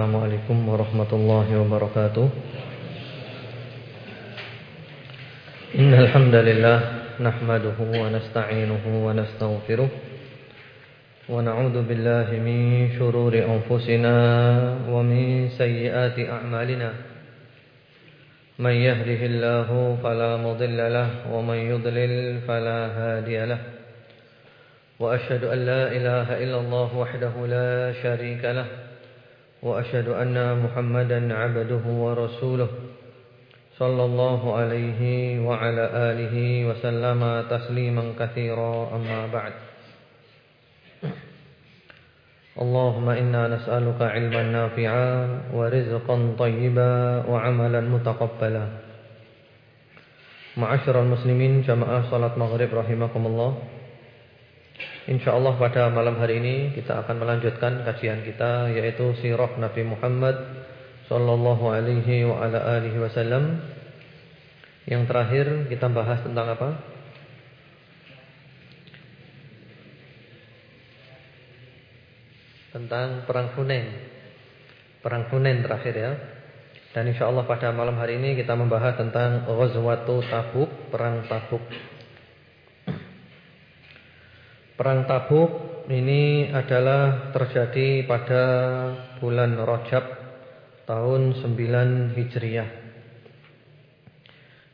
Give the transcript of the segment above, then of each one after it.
Assalamualaikum warahmatullahi wabarakatuh. Innal hamdalillah nahmaduhu wa nasta'inuhu wa nastaghfiruh wa na'udzu billahi min shururi anfusina wa min sayyiati a'malina. Man yahdihillahu fala mudilla lahu wa man yudlil fala wa ashhadu an la ilaha illallah wahdahu la sharika lahu وأشهد أن محمدا عبده ورسوله صلى الله عليه وعلى آله وسلم تسليما كثيرا. أما بعد اللهم إنا نسألك علما نافعا ورزقا طيبا وعملا متقبلا. معاشر المسلمين جماعة صلاة مغرب رحمكم الله. InsyaAllah pada malam hari ini kita akan melanjutkan kajian kita yaitu sirah Nabi Muhammad sallallahu alaihi wa ala alihi wasallam. Yang terakhir kita bahas tentang apa? Tentang perang Hunain. Perang Hunain terakhir ya. Dan insyaallah pada malam hari ini kita membahas tentang Ghazwatu Tabuk, perang Tabuk. Perang Tabuk ini adalah terjadi pada bulan Rajab tahun 9 Hijriah.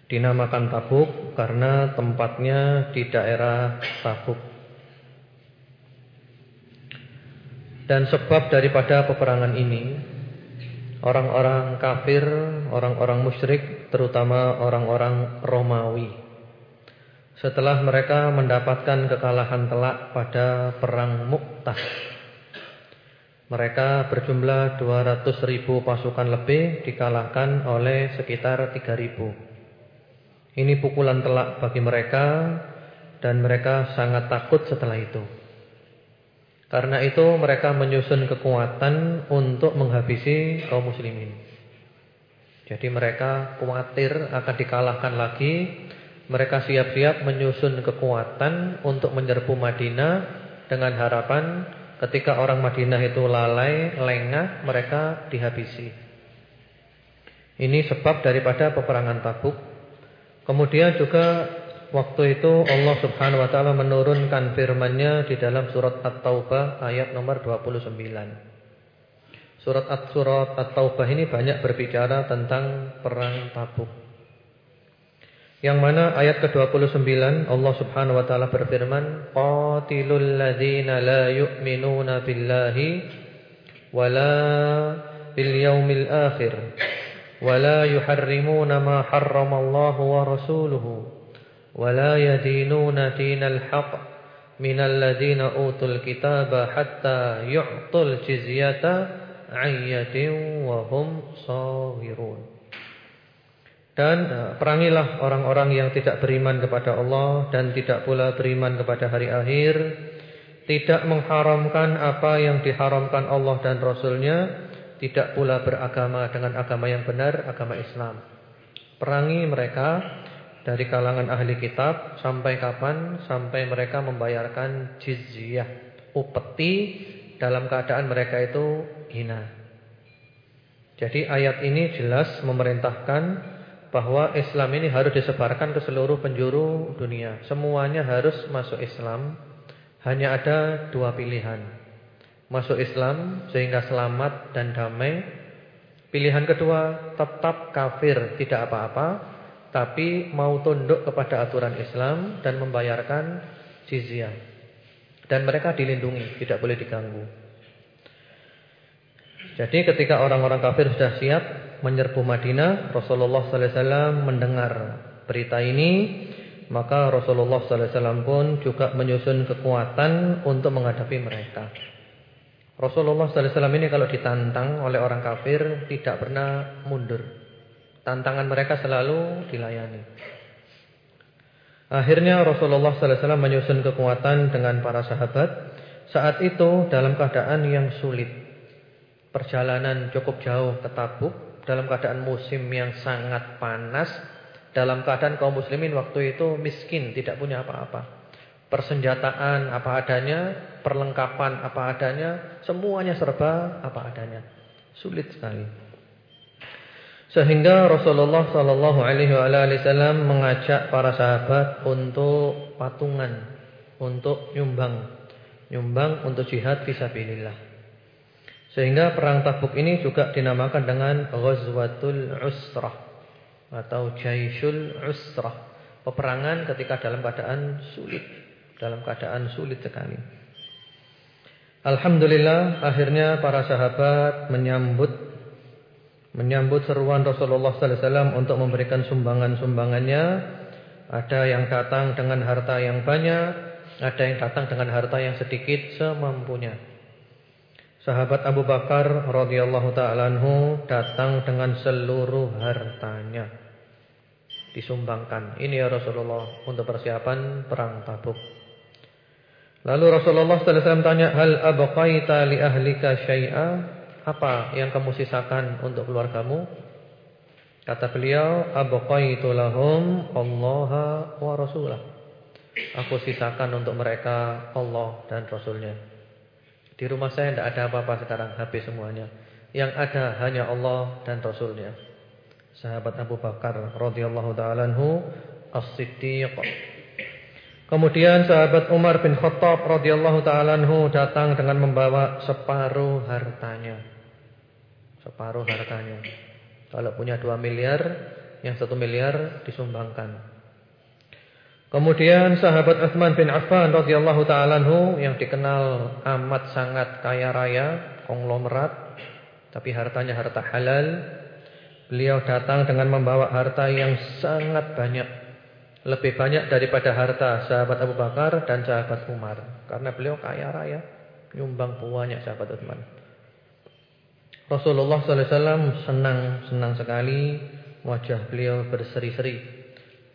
Dinamakan Tabuk karena tempatnya di daerah Tabuk. Dan sebab daripada peperangan ini orang-orang kafir, orang-orang musyrik, terutama orang-orang Romawi setelah mereka mendapatkan kekalahan telak pada perang Muktah. Mereka berjumlah 200 ribu pasukan lebih dikalahkan oleh sekitar 3 ribu. Ini pukulan telak bagi mereka dan mereka sangat takut setelah itu. Karena itu mereka menyusun kekuatan untuk menghabisi kaum muslimin. Jadi mereka khawatir akan dikalahkan lagi mereka siap-siap menyusun kekuatan untuk menyerbu Madinah dengan harapan ketika orang Madinah itu lalai, lengah, mereka dihabisi. Ini sebab daripada peperangan Tabuk. Kemudian juga waktu itu Allah Subhanahu wa taala menurunkan firman-Nya di dalam surat At-Taubah ayat nomor 29. Surat At-Surat At-Taubah ini banyak berbicara tentang perang Tabuk. Yang mana ayat ke-29 Allah Subhanahu wa taala berfirman, "Qatilul ladzina la yu'minuna billahi wala bil yaumil akhir wala yuharrimuna ma harramallahu wa rasuluhu wala yadinuna dinal haqq minal ladzina utul kitaba hatta yu'tul jizyata 'ayyatin wa hum sawirun." Dan e, perangilah orang-orang yang tidak beriman kepada Allah dan tidak pula beriman kepada hari akhir, tidak mengharamkan apa yang diharamkan Allah dan Rasulnya, tidak pula beragama dengan agama yang benar, agama Islam. Perangi mereka dari kalangan ahli kitab sampai kapan? Sampai mereka membayarkan jizyah, upeti dalam keadaan mereka itu hina. Jadi ayat ini jelas memerintahkan bahwa Islam ini harus disebarkan ke seluruh penjuru dunia. Semuanya harus masuk Islam. Hanya ada dua pilihan. Masuk Islam sehingga selamat dan damai. Pilihan kedua tetap kafir tidak apa-apa. Tapi mau tunduk kepada aturan Islam dan membayarkan jizyah. Dan mereka dilindungi, tidak boleh diganggu. Jadi ketika orang-orang kafir sudah siap menyerbu Madinah, Rasulullah sallallahu alaihi wasallam mendengar berita ini, maka Rasulullah sallallahu alaihi wasallam pun juga menyusun kekuatan untuk menghadapi mereka. Rasulullah sallallahu alaihi wasallam ini kalau ditantang oleh orang kafir tidak pernah mundur. Tantangan mereka selalu dilayani. Akhirnya Rasulullah sallallahu alaihi wasallam menyusun kekuatan dengan para sahabat. Saat itu dalam keadaan yang sulit. Perjalanan cukup jauh ke Tabuk dalam keadaan musim yang sangat panas, dalam keadaan kaum muslimin waktu itu miskin, tidak punya apa-apa. Persenjataan apa adanya, perlengkapan apa adanya, semuanya serba apa adanya. Sulit sekali. Sehingga Rasulullah sallallahu alaihi wasallam mengajak para sahabat untuk patungan, untuk nyumbang. Nyumbang untuk jihad fisabilillah. Sehingga perang Tabuk ini juga dinamakan dengan Ghazwatul Usrah atau Jaisul Usrah. Peperangan ketika dalam keadaan sulit, dalam keadaan sulit sekali. Alhamdulillah akhirnya para sahabat menyambut menyambut seruan Rasulullah sallallahu alaihi wasallam untuk memberikan sumbangan-sumbangannya. Ada yang datang dengan harta yang banyak, ada yang datang dengan harta yang sedikit semampunya. Sahabat Abu Bakar radhiyallahu taala anhu datang dengan seluruh hartanya. Disumbangkan. Ini ya Rasulullah untuk persiapan perang Tabuk. Lalu Rasulullah sallallahu alaihi wasallam tanya, "Hal abqaita li ahlika syai'a?" Apa yang kamu sisakan untuk keluargamu? Kata beliau, abqaitu lahum Allah wa rasulah. Aku sisakan untuk mereka Allah dan Rasulnya. Di rumah saya tidak ada apa-apa sekarang, habis semuanya. Yang ada hanya Allah dan Rasulnya. Sahabat Abu Bakar radhiyallahu taala anhu as-siddiq. Kemudian sahabat Umar bin Khattab radhiyallahu taala anhu datang dengan membawa separuh hartanya. Separuh hartanya. Kalau punya 2 miliar, yang 1 miliar disumbangkan. Kemudian sahabat Utsman bin Affan radhiyallahu taala yang dikenal amat sangat kaya raya, konglomerat, tapi hartanya harta halal. Beliau datang dengan membawa harta yang sangat banyak. Lebih banyak daripada harta sahabat Abu Bakar dan sahabat Umar. Karena beliau kaya raya, nyumbang banyak sahabat Utsman. Rasulullah SAW senang-senang sekali wajah beliau berseri-seri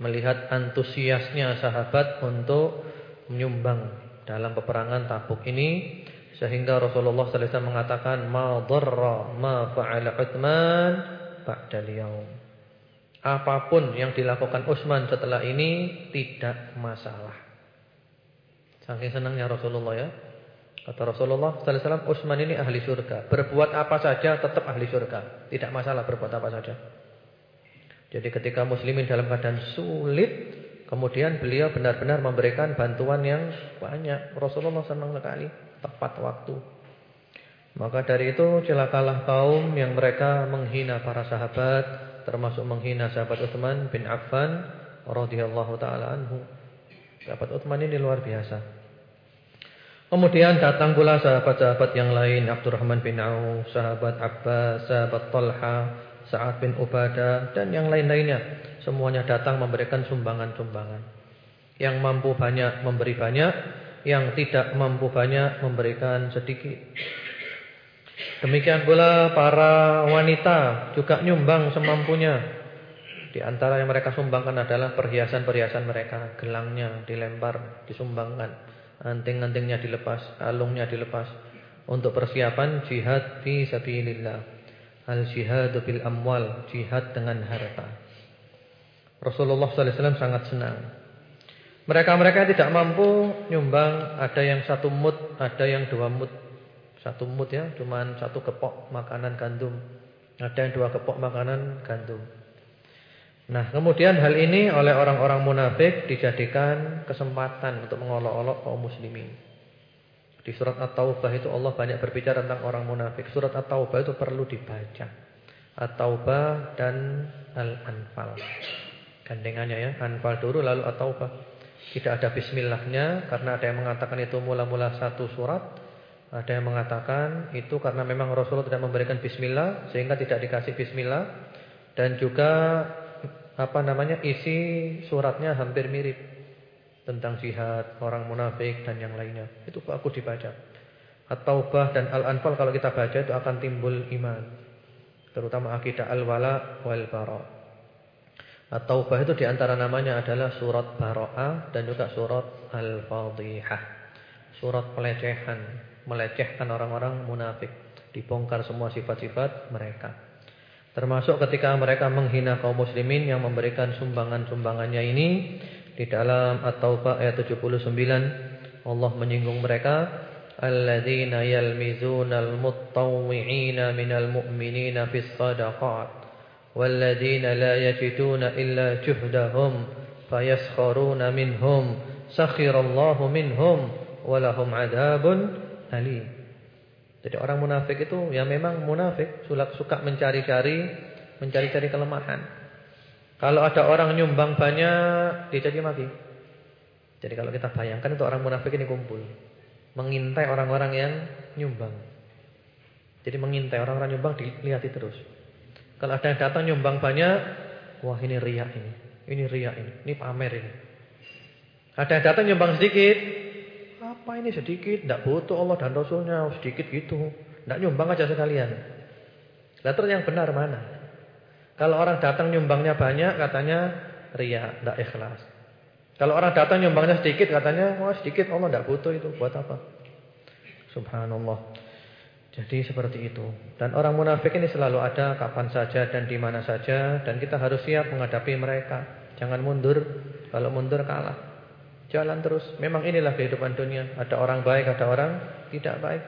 melihat antusiasnya sahabat untuk menyumbang dalam peperangan Tabuk ini sehingga Rasulullah SAW mengatakan ma dharra ma fa'ala Utsman ba'da yaum. Apa pun yang dilakukan Utsman setelah ini tidak masalah. Saking senangnya Rasulullah ya. Kata Rasulullah sallallahu alaihi wasallam, Utsman ini ahli surga. Berbuat apa saja tetap ahli surga. Tidak masalah berbuat apa saja. Jadi ketika muslimin dalam keadaan sulit, kemudian beliau benar-benar memberikan bantuan yang banyak. Rasulullah senang sekali, tepat waktu. Maka dari itu celakalah kaum yang mereka menghina para sahabat, termasuk menghina sahabat Utsman bin Affan radhiyallahu taala anhu. Sahabat Utsman ini luar biasa. Kemudian datang pula sahabat-sahabat yang lain Abdurrahman bin Auf, sahabat Abbas, sahabat Talha, Sa'ad bin Ubadah dan yang lain-lainnya. Semuanya datang memberikan sumbangan-sumbangan. Yang mampu banyak memberi banyak, yang tidak mampu banyak memberikan sedikit. Demikian pula para wanita juga nyumbang semampunya. Di antara yang mereka sumbangkan adalah perhiasan-perhiasan mereka, gelangnya dilempar, disumbangkan. Anting-antingnya dilepas, kalungnya dilepas untuk persiapan jihad fi sabilillah. Al-jihad bil amwal, jihad dengan harta. Rasulullah wasallam sangat senang. Mereka-mereka tidak mampu nyumbang, ada yang satu mut, ada yang dua mut. Satu mut ya, cuman satu kepok makanan gandum. Ada yang dua kepok makanan gandum. Nah kemudian hal ini oleh orang-orang munafik dijadikan kesempatan untuk mengolok-olok kaum muslimin. Di surat At-Taubah itu Allah banyak berbicara tentang orang munafik. Surat At-Taubah itu perlu dibaca. At-Taubah dan Al-Anfal. Gandengannya ya, Anfal dulu lalu At-Taubah. Tidak ada bismillahnya karena ada yang mengatakan itu mula-mula satu surat. Ada yang mengatakan itu karena memang Rasulullah tidak memberikan bismillah sehingga tidak dikasih bismillah. Dan juga apa namanya isi suratnya hampir mirip tentang jihad, orang munafik dan yang lainnya. Itu bagus dibaca. At-Taubah dan Al-Anfal kalau kita baca itu akan timbul iman. Terutama akidah al-wala wal bara. At-Taubah itu di antara namanya adalah surat Bara'ah dan juga surat Al-Fadhihah. Surat pelecehan, melecehkan orang-orang munafik, dibongkar semua sifat-sifat mereka. Termasuk ketika mereka menghina kaum muslimin yang memberikan sumbangan-sumbangannya ini di dalam At-Taubah ayat 79 Allah menyinggung mereka alladzina yalmizuna al-mutawwi'ina minal mu'minina fis sadaqat walladzina la yajiduna illa juhdahum fayaskharuna minhum sakhirallahu minhum walahum adzabun alim. Jadi orang munafik itu ya memang munafik, suka mencari-cari mencari-cari kelemahan. Kalau ada orang nyumbang banyak, dia jadi mati. Jadi kalau kita bayangkan itu orang munafik ini kumpul. Mengintai orang-orang yang nyumbang. Jadi mengintai orang-orang nyumbang dilihat terus. Kalau ada yang datang nyumbang banyak, wah ini riak ini. Ini riak ini. Ini pamer ini. Ada yang datang nyumbang sedikit, apa ini sedikit, tidak butuh Allah dan Rasulnya sedikit gitu. Tidak nyumbang aja sekalian. Lalu yang benar mana? Kalau orang datang nyumbangnya banyak, katanya riak, tidak ikhlas. Kalau orang datang nyumbangnya sedikit katanya, wah sedikit Allah tidak butuh itu, buat apa? Subhanallah. Jadi seperti itu. Dan orang munafik ini selalu ada kapan saja dan di mana saja dan kita harus siap menghadapi mereka. Jangan mundur. Kalau mundur kalah. Jalan terus. Memang inilah kehidupan dunia. Ada orang baik, ada orang tidak baik.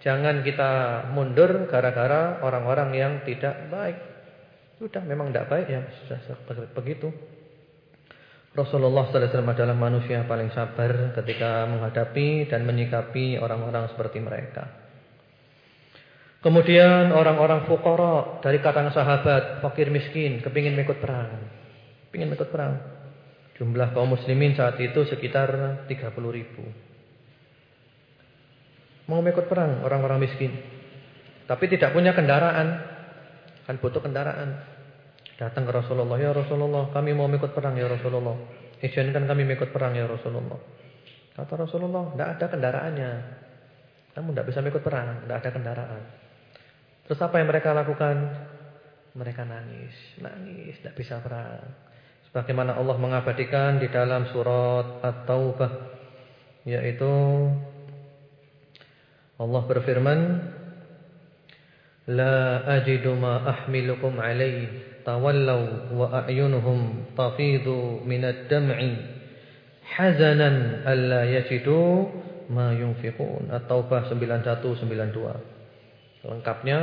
Jangan kita mundur gara-gara orang-orang yang tidak baik. Sudah memang tidak baik ya sudah begitu. Rasulullah SAW adalah manusia paling sabar ketika menghadapi dan menyikapi orang-orang seperti mereka. Kemudian orang-orang fukara dari kalangan sahabat, fakir miskin, kepingin ikut perang. Kepingin ikut perang. Jumlah kaum muslimin saat itu sekitar 30 ribu. Mau ikut perang orang-orang miskin. Tapi tidak punya kendaraan. Kan butuh kendaraan. Datang ke Rasulullah, "Ya Rasulullah, kami mau ikut perang ya Rasulullah. Izinkan kami ikut perang ya Rasulullah." Kata Rasulullah, "Tidak ada kendaraannya. Kamu tidak bisa ikut perang, tidak ada kendaraan." Terus apa yang mereka lakukan? Mereka nangis, nangis, tidak bisa perang. Sebagaimana Allah mengabadikan di dalam surat At-Taubah yaitu Allah berfirman, لا أجد ما أحملكم عليه تولوا وأعينهم تفيض من الدمع. حزنا ألا يجدوا ما ينفقون. التوبة 91-92 Lengkapnya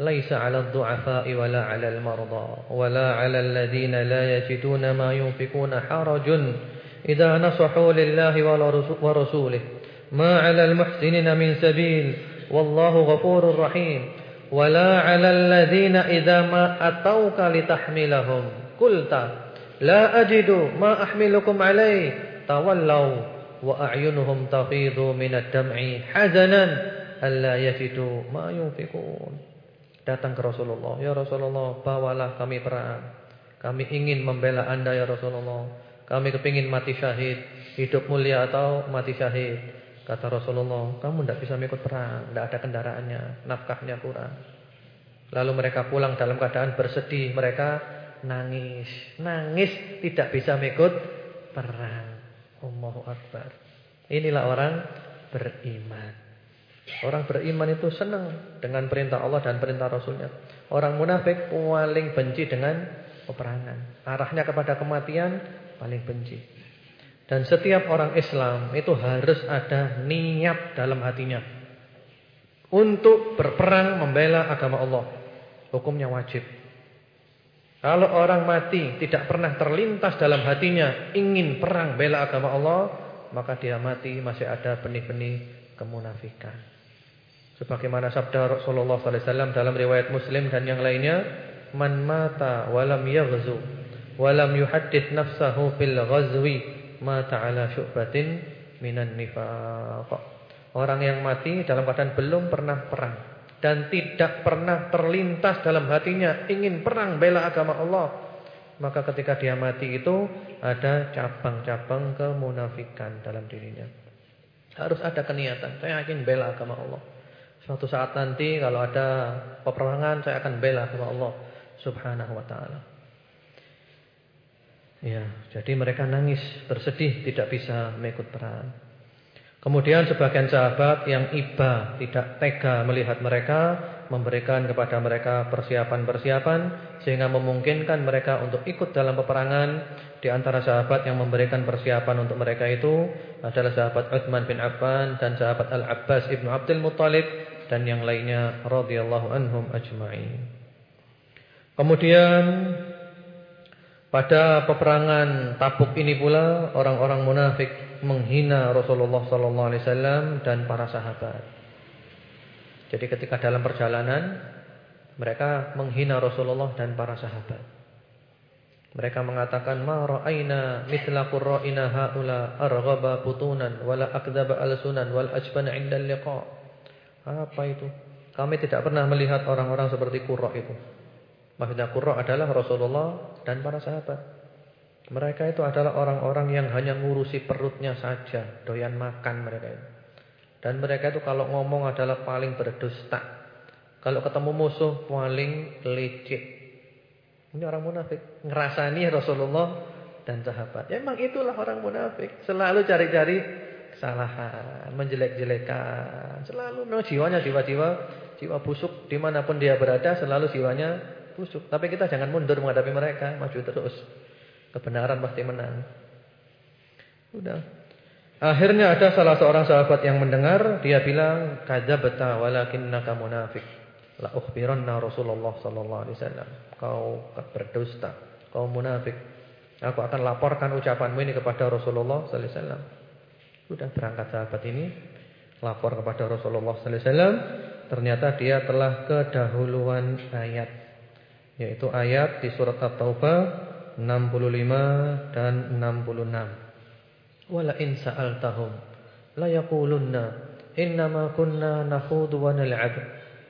ليس على الضعفاء ولا على المرضى ولا على الذين لا يجدون ما ينفقون حرج إذا نصحوا لله ورسوله ما على المحسنين من سبيل والله غفور رحيم wala 'alal ladzina idza ma atauka litahmilahum. Qulta la ajidu ma ahmilukum alai tawallaw wa a'yunuhum tafidhu minad dam'i hazanan. Alla yajidu ma yunfikun datang ke Rasulullah ya Rasulullah bawalah kami perang. Kami ingin membela anda ya Rasulullah. Kami kepingin mati syahid. Hidup mulia atau mati syahid Kata Rasulullah, kamu tidak bisa mengikut perang, tidak ada kendaraannya, nafkahnya kurang. Lalu mereka pulang dalam keadaan bersedih, mereka nangis, nangis tidak bisa mengikut perang. Allahu Akbar. Inilah orang beriman. Orang beriman itu senang dengan perintah Allah dan perintah Rasulnya. Orang munafik paling benci dengan peperangan. Arahnya kepada kematian paling benci. Dan setiap orang Islam itu harus ada niat dalam hatinya. Untuk berperang membela agama Allah. Hukumnya wajib. Kalau orang mati tidak pernah terlintas dalam hatinya ingin perang bela agama Allah, maka dia mati masih ada benih-benih kemunafikan. Sebagaimana sabda Rasulullah SAW dalam riwayat Muslim dan yang lainnya, "Man mata walam yaghzu walam yuhaddits nafsahu bil ghazwi mata ala syu'batin minan nifaq. Orang yang mati dalam keadaan belum pernah perang dan tidak pernah terlintas dalam hatinya ingin perang bela agama Allah, maka ketika dia mati itu ada cabang-cabang kemunafikan dalam dirinya. Harus ada keniatan, saya ingin bela agama Allah. Suatu saat nanti kalau ada peperangan saya akan bela agama Allah Subhanahu wa taala. Ya, jadi mereka nangis, bersedih, tidak bisa mengikut perang. Kemudian sebagian sahabat yang iba, tidak tega melihat mereka, memberikan kepada mereka persiapan-persiapan sehingga memungkinkan mereka untuk ikut dalam peperangan. Di antara sahabat yang memberikan persiapan untuk mereka itu adalah sahabat Uthman bin Affan dan sahabat Al-Abbas ibnu Abdul Muttalib dan yang lainnya radhiyallahu anhum ajma'in. Kemudian pada peperangan Tabuk ini pula orang-orang munafik menghina Rasulullah sallallahu alaihi wasallam dan para sahabat. Jadi ketika dalam perjalanan mereka menghina Rasulullah dan para sahabat. Mereka mengatakan ma ra'aina mithla qurra'ina haula arghaba butunan wala akdzaba alsunan wal ajbana 'inda liqa. Apa itu? Kami tidak pernah melihat orang-orang seperti qurra itu. Maksudnya qurra adalah Rasulullah dan para sahabat. Mereka itu adalah orang-orang yang hanya ngurusi perutnya saja, doyan makan mereka itu. Dan mereka itu kalau ngomong adalah paling berdusta. Kalau ketemu musuh paling licik. Ini orang munafik. Ngerasani Rasulullah dan sahabat. Ya memang itulah orang munafik. Selalu cari-cari kesalahan. Menjelek-jelekan. Selalu memang jiwanya jiwa-jiwa. Jiwa busuk. Di mana pun dia berada selalu jiwanya busuk. Tapi kita jangan mundur menghadapi mereka. Maju terus. Kebenaran pasti menang. Udah. Akhirnya ada salah seorang sahabat yang mendengar, dia bilang, "Kadzabta walakinnaka munafiq." La ukhbiranna Rasulullah sallallahu alaihi wasallam. Kau berdusta, kau munafik. Aku akan laporkan ucapanmu ini kepada Rasulullah sallallahu alaihi wasallam. Sudah berangkat sahabat ini lapor kepada Rasulullah sallallahu alaihi wasallam, ternyata dia telah kedahuluan ayat. Yaitu ayat di surat At-Taubah 65 dan 66. Wala in sa'altahum la yaqulunna innama kunna nakhudu wa nal'ab.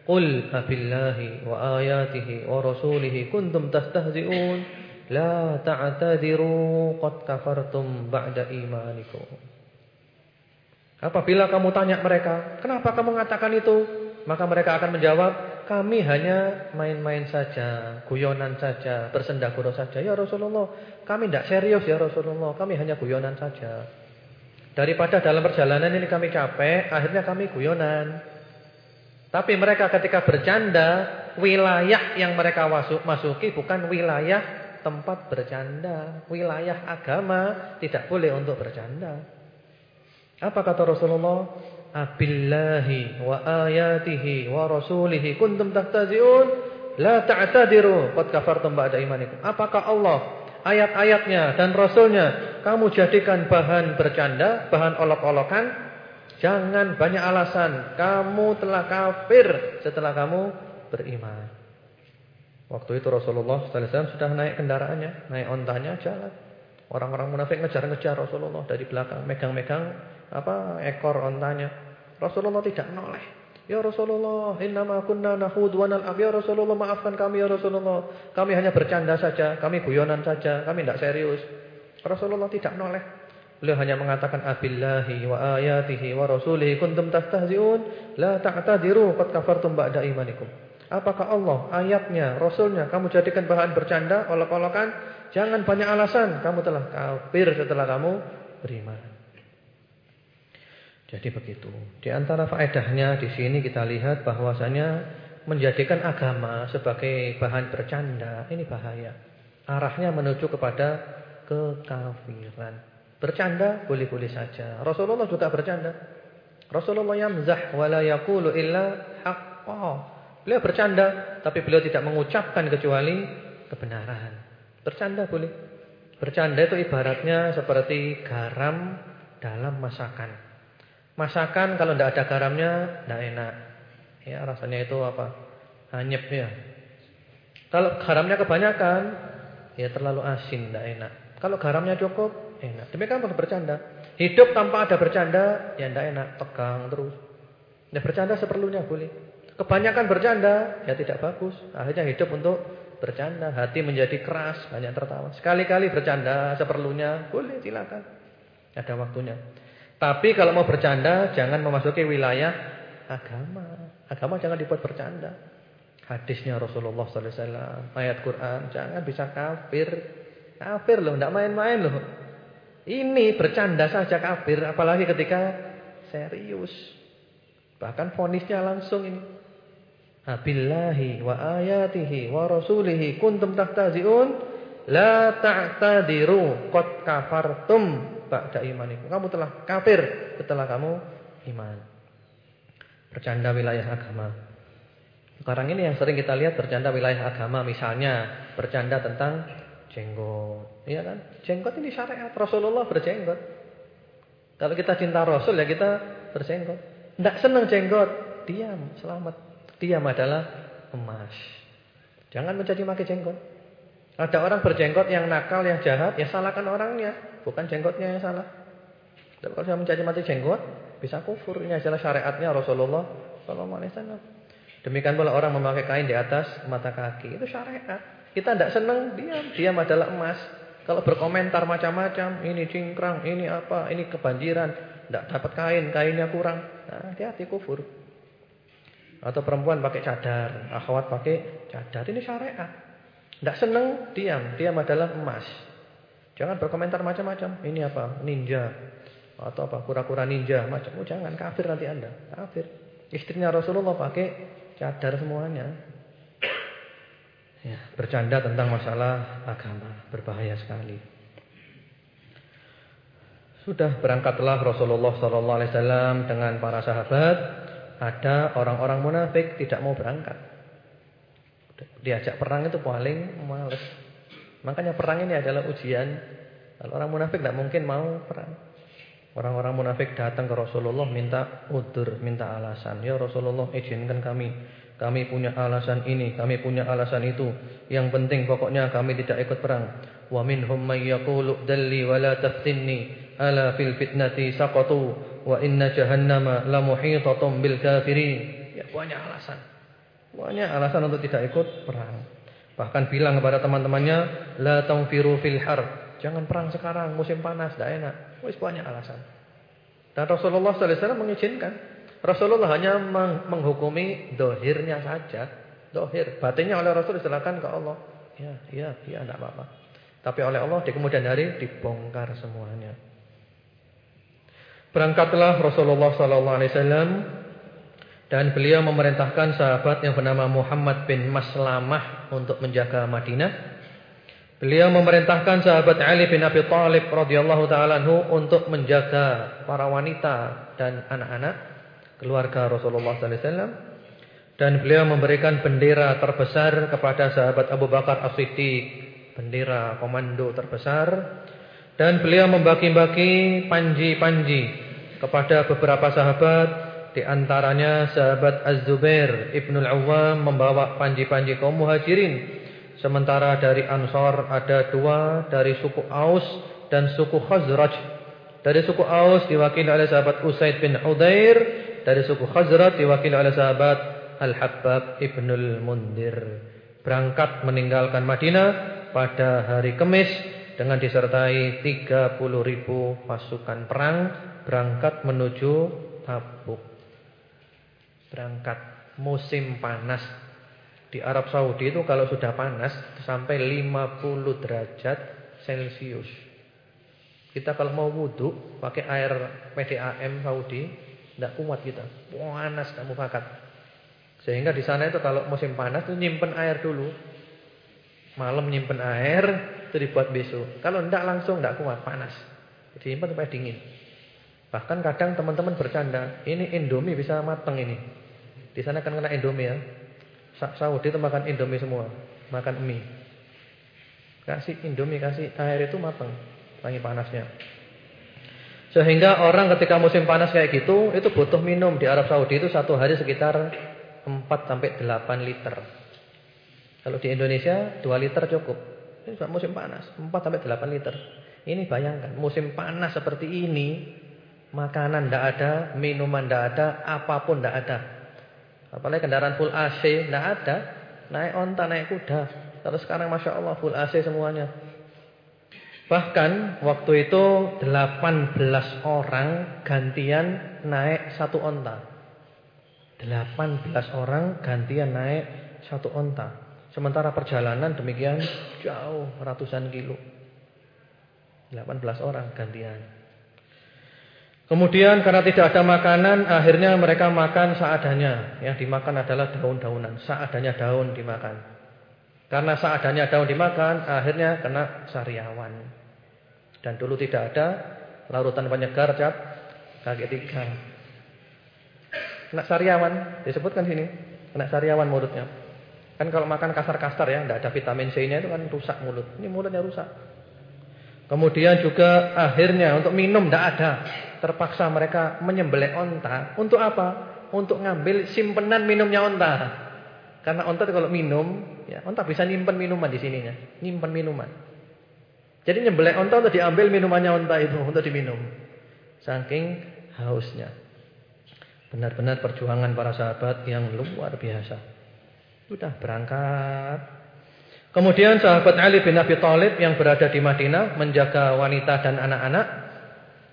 Qul abillahi wa ayatihi wa rasulihi kuntum tastahzi'un la ta'tadiru qad kafartum ba'da imanikum. Apabila kamu tanya mereka, kenapa kamu mengatakan itu? Maka mereka akan menjawab, kami hanya main-main saja, guyonan saja, bersendaguro saja. Ya Rasulullah, kami tidak serius ya Rasulullah, kami hanya guyonan saja. Daripada dalam perjalanan ini kami capek, akhirnya kami guyonan. Tapi mereka ketika bercanda, wilayah yang mereka masuk, masuki bukan wilayah tempat bercanda. Wilayah agama tidak boleh untuk bercanda. Apa kata Rasulullah? Abillahi wa ayatihi wa rasulihi kuntum tahtazi'un la ta'tadiru qad kafartum ba'da imanikum. Apakah Allah ayat-ayatnya dan rasulnya kamu jadikan bahan bercanda, bahan olok-olokan, jangan banyak alasan. Kamu telah kafir setelah kamu beriman. Waktu itu Rasulullah sallallahu alaihi wasallam sudah naik kendaraannya, naik ontanya jalan. Orang-orang munafik ngejar-ngejar Rasulullah dari belakang, megang-megang apa ekor ontanya. Rasulullah tidak noleh. Ya Rasulullah, innama kunna nahud wa nal'ab. Ya Rasulullah, maafkan kami ya Rasulullah. Kami hanya bercanda saja, kami guyonan saja, kami tidak serius. Rasulullah tidak noleh. Beliau hanya mengatakan abillahi wa ayatihi wa rasulihi kuntum tastahzi'un la ta'tadiru qad kafartum ba'da imanikum. Apakah Allah, ayatnya, rasulnya kamu jadikan bahan bercanda, olok-olokan? Jangan banyak alasan, kamu telah kafir setelah kamu beriman. Jadi begitu. Di antara faedahnya di sini kita lihat bahwasanya menjadikan agama sebagai bahan bercanda ini bahaya. Arahnya menuju kepada kekafiran. Bercanda boleh-boleh saja. Rasulullah juga bercanda. Rasulullah yamzah wala yaqulu illa haqqa. Beliau bercanda tapi beliau tidak mengucapkan kecuali kebenaran. Bercanda boleh. Bercanda itu ibaratnya seperti garam dalam masakan. Masakan kalau tidak ada garamnya tidak enak. Ya, rasanya itu apa? Hanyep ya. Kalau garamnya kebanyakan, ya terlalu asin, tidak enak. Kalau garamnya cukup, enak. Demikian pun bercanda. Hidup tanpa ada bercanda, ya tidak enak, tegang terus. Ya bercanda seperlunya boleh. Kebanyakan bercanda, ya tidak bagus. Akhirnya hidup untuk bercanda, hati menjadi keras, banyak tertawa. Sekali-kali bercanda seperlunya, boleh silakan. Ada waktunya. Tapi kalau mau bercanda jangan memasuki wilayah agama. Agama jangan dibuat bercanda. Hadisnya Rasulullah sallallahu alaihi wasallam, ayat Quran, jangan bisa kafir. Kafir loh, enggak main-main loh. Ini bercanda saja kafir, apalagi ketika serius. Bahkan fonisnya langsung ini. Abillahi wa ayatihi wa rasulihi kuntum tahtazi'un la ta'tadiru qad kafartum ba'da imanikum. Kamu telah kafir setelah kamu iman. Bercanda wilayah agama. Sekarang ini yang sering kita lihat bercanda wilayah agama misalnya bercanda tentang jenggot. Iya kan? Jenggot ini syariat. Rasulullah berjenggot. Kalau kita cinta Rasul ya kita berjenggot. Tidak senang jenggot, diam, selamat. Diam adalah emas. Jangan menjadi maki jenggot. Ada orang berjenggot yang nakal, yang jahat, ya salahkan orangnya, bukan jenggotnya yang salah. Tapi kalau saya menjadi mati jenggot, bisa kufur. Ini adalah syariatnya Rasulullah Sallallahu Alaihi Wasallam. Demikian pula orang memakai kain di atas mata kaki, itu syariat. Kita tidak senang, diam. Diam adalah emas. Kalau berkomentar macam-macam, ini cingkrang, ini apa, ini kebanjiran, tidak dapat kain, kainnya kurang. Nah, hati-hati kufur. Atau perempuan pakai cadar, akhwat pakai cadar. Ini syariat. Tidak senang, diam. Diam adalah emas. Jangan berkomentar macam-macam. Ini apa? Ninja. Atau apa? Kura-kura ninja. Macam. Oh, jangan. Kafir nanti anda. Kafir. Istrinya Rasulullah pakai cadar semuanya. Ya, bercanda tentang masalah agama. Berbahaya sekali. Sudah berangkatlah Rasulullah SAW dengan para sahabat ada orang-orang munafik tidak mau berangkat. Diajak perang itu paling males. Makanya perang ini adalah ujian. Kalau orang munafik tidak mungkin mau perang. Orang-orang munafik datang ke Rasulullah minta udur, minta alasan. Ya Rasulullah izinkan kami. Kami punya alasan ini, kami punya alasan itu. Yang penting pokoknya kami tidak ikut perang. Wa minhum may yaqulu dalli wa la taftinni ala fil fitnati saqatu wa inna jahannama la muhitatun bil kafirin. Ya banyak alasan. Banyak alasan untuk tidak ikut perang. Bahkan bilang kepada teman-temannya, la tanfiru fil har. Jangan perang sekarang, musim panas, tidak enak. Wis banyak alasan. Dan Rasulullah sallallahu alaihi wasallam mengizinkan. Rasulullah hanya menghukumi dohirnya saja. Dohir. Batinnya oleh Rasul silakan ke Allah. Ya, ya, ya, tidak apa-apa. Tapi oleh Allah di kemudian hari dibongkar semuanya. Berangkatlah Rasulullah sallallahu alaihi wasallam dan beliau memerintahkan sahabat yang bernama Muhammad bin Maslamah untuk menjaga Madinah. Beliau memerintahkan sahabat Ali bin Abi Thalib radhiyallahu taala untuk menjaga para wanita dan anak-anak keluarga Rasulullah sallallahu alaihi wasallam. Dan beliau memberikan bendera terbesar kepada sahabat Abu Bakar As-Siddiq, bendera komando terbesar. Dan beliau membagi-bagi panji-panji kepada beberapa sahabat di antaranya sahabat Az-Zubair Ibnu Al-Awwam membawa panji-panji kaum Muhajirin. Sementara dari Ansor ada dua dari suku Aus dan suku Khazraj. Dari suku Aus diwakili oleh sahabat Usaid bin Udair, dari suku Khazraj diwakili oleh sahabat Al-Habbab Ibnul Mundir. Berangkat meninggalkan Madinah pada hari Kamis dengan disertai 30 ribu pasukan perang berangkat menuju Tabuk. Berangkat musim panas. Di Arab Saudi itu kalau sudah panas sampai 50 derajat Celcius. Kita kalau mau wudhu pakai air PDAM Saudi tidak kuat kita. Panas kamu pakat. Sehingga di sana itu kalau musim panas itu nyimpen air dulu. Malam nyimpen air itu dibuat besok. Kalau tidak langsung tidak kuat, panas. Jadi simpan supaya dingin. Bahkan kadang teman-teman bercanda, ini Indomie bisa mateng ini. Di sana kan kena Indomie ya. Saudi itu makan Indomie semua, makan mie. Kasih Indomie, kasih air itu mateng, lagi panasnya. Sehingga orang ketika musim panas kayak gitu, itu butuh minum di Arab Saudi itu satu hari sekitar 4 sampai 8 liter. Kalau di Indonesia 2 liter cukup. Ini musim panas, 4 sampai 8 liter. Ini bayangkan, musim panas seperti ini, makanan tidak ada, minuman tidak ada, apa pun tidak ada. Apalagi kendaraan full AC tidak ada, naik onta, naik kuda. Terus sekarang masya Allah full AC semuanya. Bahkan waktu itu 18 orang gantian naik satu onta. 18 orang gantian naik satu onta. Sementara perjalanan demikian jauh ratusan kilo. 18 orang gantian. Kemudian karena tidak ada makanan, akhirnya mereka makan seadanya. Yang dimakan adalah daun-daunan, seadanya daun dimakan. Karena seadanya daun dimakan, akhirnya kena sariawan. Dan dulu tidak ada larutan penyegar cap kaki tiga. Kena sariawan, disebutkan sini. Kena sariawan mulutnya. Kan kalau makan kasar-kasar ya, tidak ada vitamin C-nya itu kan rusak mulut. Ini mulutnya rusak. Kemudian juga akhirnya untuk minum tidak ada. Terpaksa mereka menyembelih onta. Untuk apa? Untuk ngambil simpenan minumnya onta. Karena onta kalau minum, ya onta bisa nyimpen minuman di sininya, nyimpen minuman. Jadi nyembelih onta untuk diambil minumannya onta itu untuk diminum. Saking hausnya. Benar-benar perjuangan para sahabat yang luar biasa. Sudah berangkat Kemudian sahabat Ali bin Abi Thalib yang berada di Madinah menjaga wanita dan anak-anak.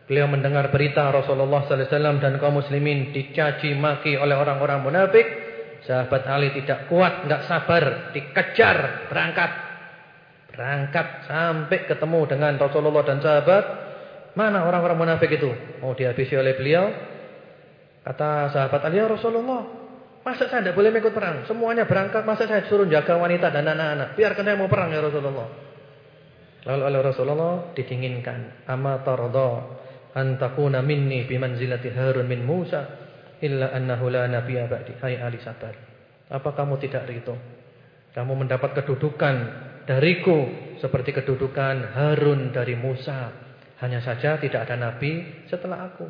Beliau mendengar berita Rasulullah sallallahu alaihi wasallam dan kaum muslimin dicaci maki oleh orang-orang munafik. Sahabat Ali tidak kuat, tidak sabar, dikejar, berangkat. Berangkat sampai ketemu dengan Rasulullah dan sahabat. Mana orang-orang munafik itu? Mau dihabisi oleh beliau. Kata sahabat Ali, ya Rasulullah, Masa saya tidak boleh ikut perang? Semuanya berangkat, masa saya suruh jaga wanita dan anak-anak? Biarkan saya mau perang ya Rasulullah. Lalu oleh Rasulullah didinginkan. Ama tarda an takuna minni bimanzilati Harun min Musa illa annahu la nabiyya ba'di. Hai ahli sabar. Apa kamu tidak ridho? Kamu mendapat kedudukan dariku seperti kedudukan Harun dari Musa. Hanya saja tidak ada nabi setelah aku.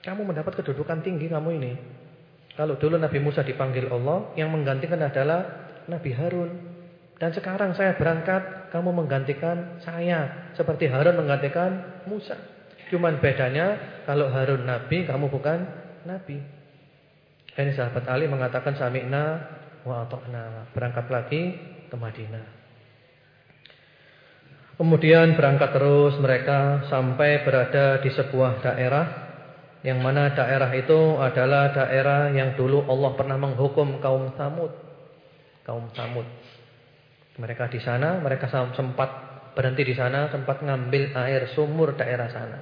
Kamu mendapat kedudukan tinggi kamu ini. Kalau dulu Nabi Musa dipanggil Allah, yang menggantikan adalah Nabi Harun. Dan sekarang saya berangkat, kamu menggantikan saya. Seperti Harun menggantikan Musa. Cuman bedanya, kalau Harun Nabi, kamu bukan Nabi. Ini sahabat Ali mengatakan sami'na wa atokna. Berangkat lagi ke Madinah. Kemudian berangkat terus mereka sampai berada di sebuah daerah yang mana daerah itu adalah daerah yang dulu Allah pernah menghukum kaum Samud. Kaum Samud. Mereka di sana, mereka sempat berhenti di sana, sempat ngambil air sumur daerah sana.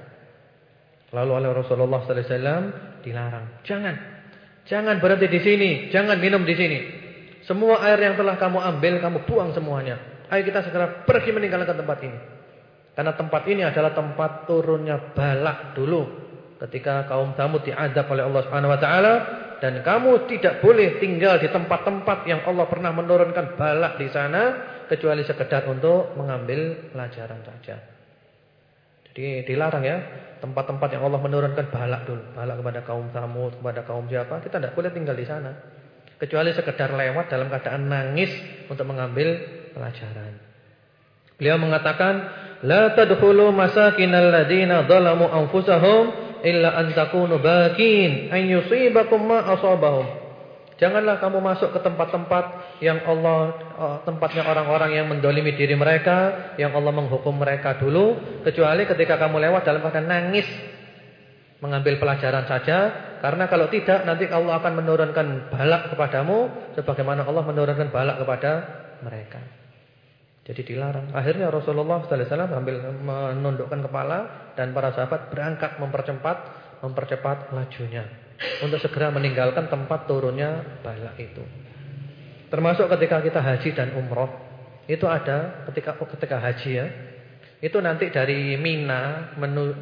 Lalu oleh Rasulullah sallallahu alaihi wasallam dilarang, "Jangan. Jangan berhenti di sini, jangan minum di sini. Semua air yang telah kamu ambil, kamu buang semuanya. Ayo kita segera pergi meninggalkan tempat ini." Karena tempat ini adalah tempat turunnya balak dulu ketika kaum Samud diadab oleh Allah Subhanahu wa taala dan kamu tidak boleh tinggal di tempat-tempat yang Allah pernah menurunkan balak di sana kecuali sekedar untuk mengambil pelajaran saja. Jadi dilarang ya tempat-tempat yang Allah menurunkan balak dulu, balak kepada kaum Samud, kepada kaum siapa, kita tidak boleh tinggal di sana. Kecuali sekedar lewat dalam keadaan nangis untuk mengambil pelajaran. Beliau mengatakan, "La tadkhulu masakinal zalamu anfusahum illa an takunu bakin an yusibakum ma asabahum. Janganlah kamu masuk ke tempat-tempat yang Allah oh, tempatnya orang-orang yang mendolimi diri mereka, yang Allah menghukum mereka dulu, kecuali ketika kamu lewat dalam keadaan nangis mengambil pelajaran saja, karena kalau tidak nanti Allah akan menurunkan balak kepadamu sebagaimana Allah menurunkan balak kepada mereka. Jadi dilarang. Akhirnya Rasulullah wasallam sambil menundukkan kepala dan para sahabat berangkat mempercepat mempercepat lajunya untuk segera meninggalkan tempat turunnya bala itu. Termasuk ketika kita haji dan umroh itu ada ketika ketika haji ya. Itu nanti dari Mina menu,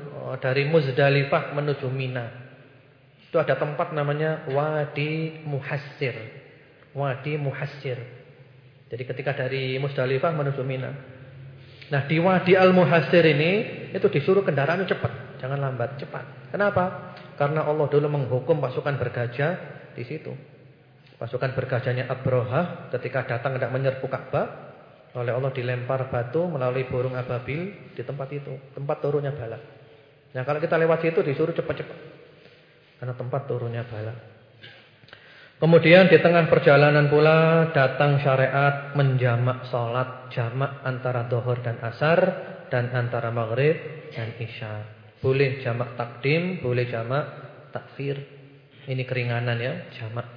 dari Muzdalifah menuju Mina. Itu ada tempat namanya Wadi Muhassir. Wadi Muhassir. Jadi ketika dari Musdalifah menuju Mina. Nah di Wadi Al-Muhasir ini itu disuruh kendaraan cepat, jangan lambat, cepat. Kenapa? Karena Allah dulu menghukum pasukan bergajah di situ. Pasukan bergajahnya Abroha ketika datang tidak menyerbu Ka'bah, oleh Allah dilempar batu melalui burung ababil di tempat itu, tempat turunnya bala. Nah kalau kita lewat situ disuruh cepat-cepat, karena tempat turunnya bala. Kemudian di tengah perjalanan pula datang syariat menjamak salat jamak antara dohor dan asar dan antara maghrib dan isya. Boleh jamak takdim, boleh jamak takfir. Ini keringanan ya, jamak.